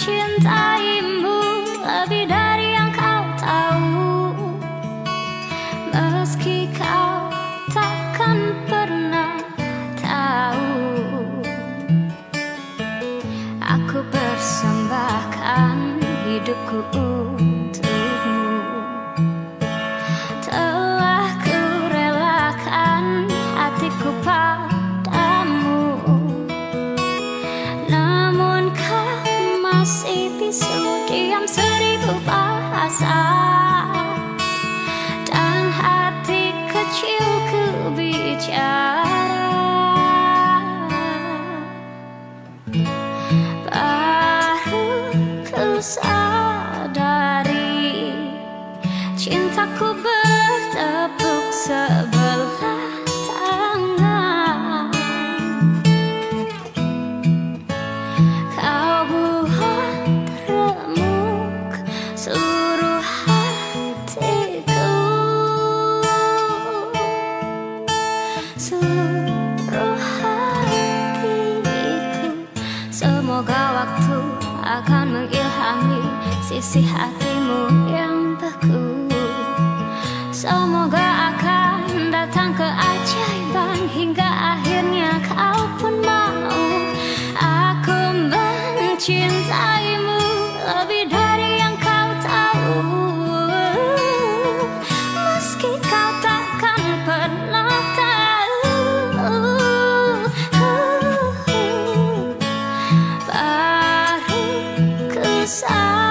mencintaimu lebih dari yang kau tahu. Meski kau takkan pernah tahu. Aku persembahkan hidupku. episode diam seribu bahasa. Dan hati kecilku bicara baru ku sadari cintaku bertepuk sebelah. seluruh hatiku. Semoga waktu akan mengilhami sisi hatimu yang beku Semoga akan datang keajaiban hingga These out.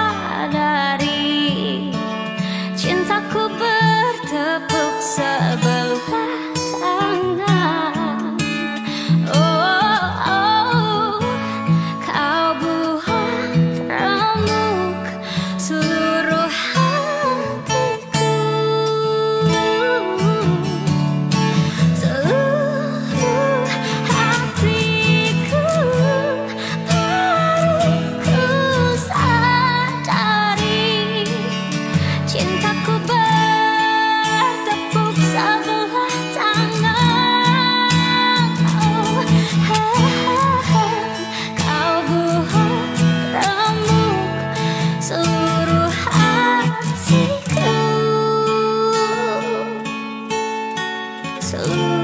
So.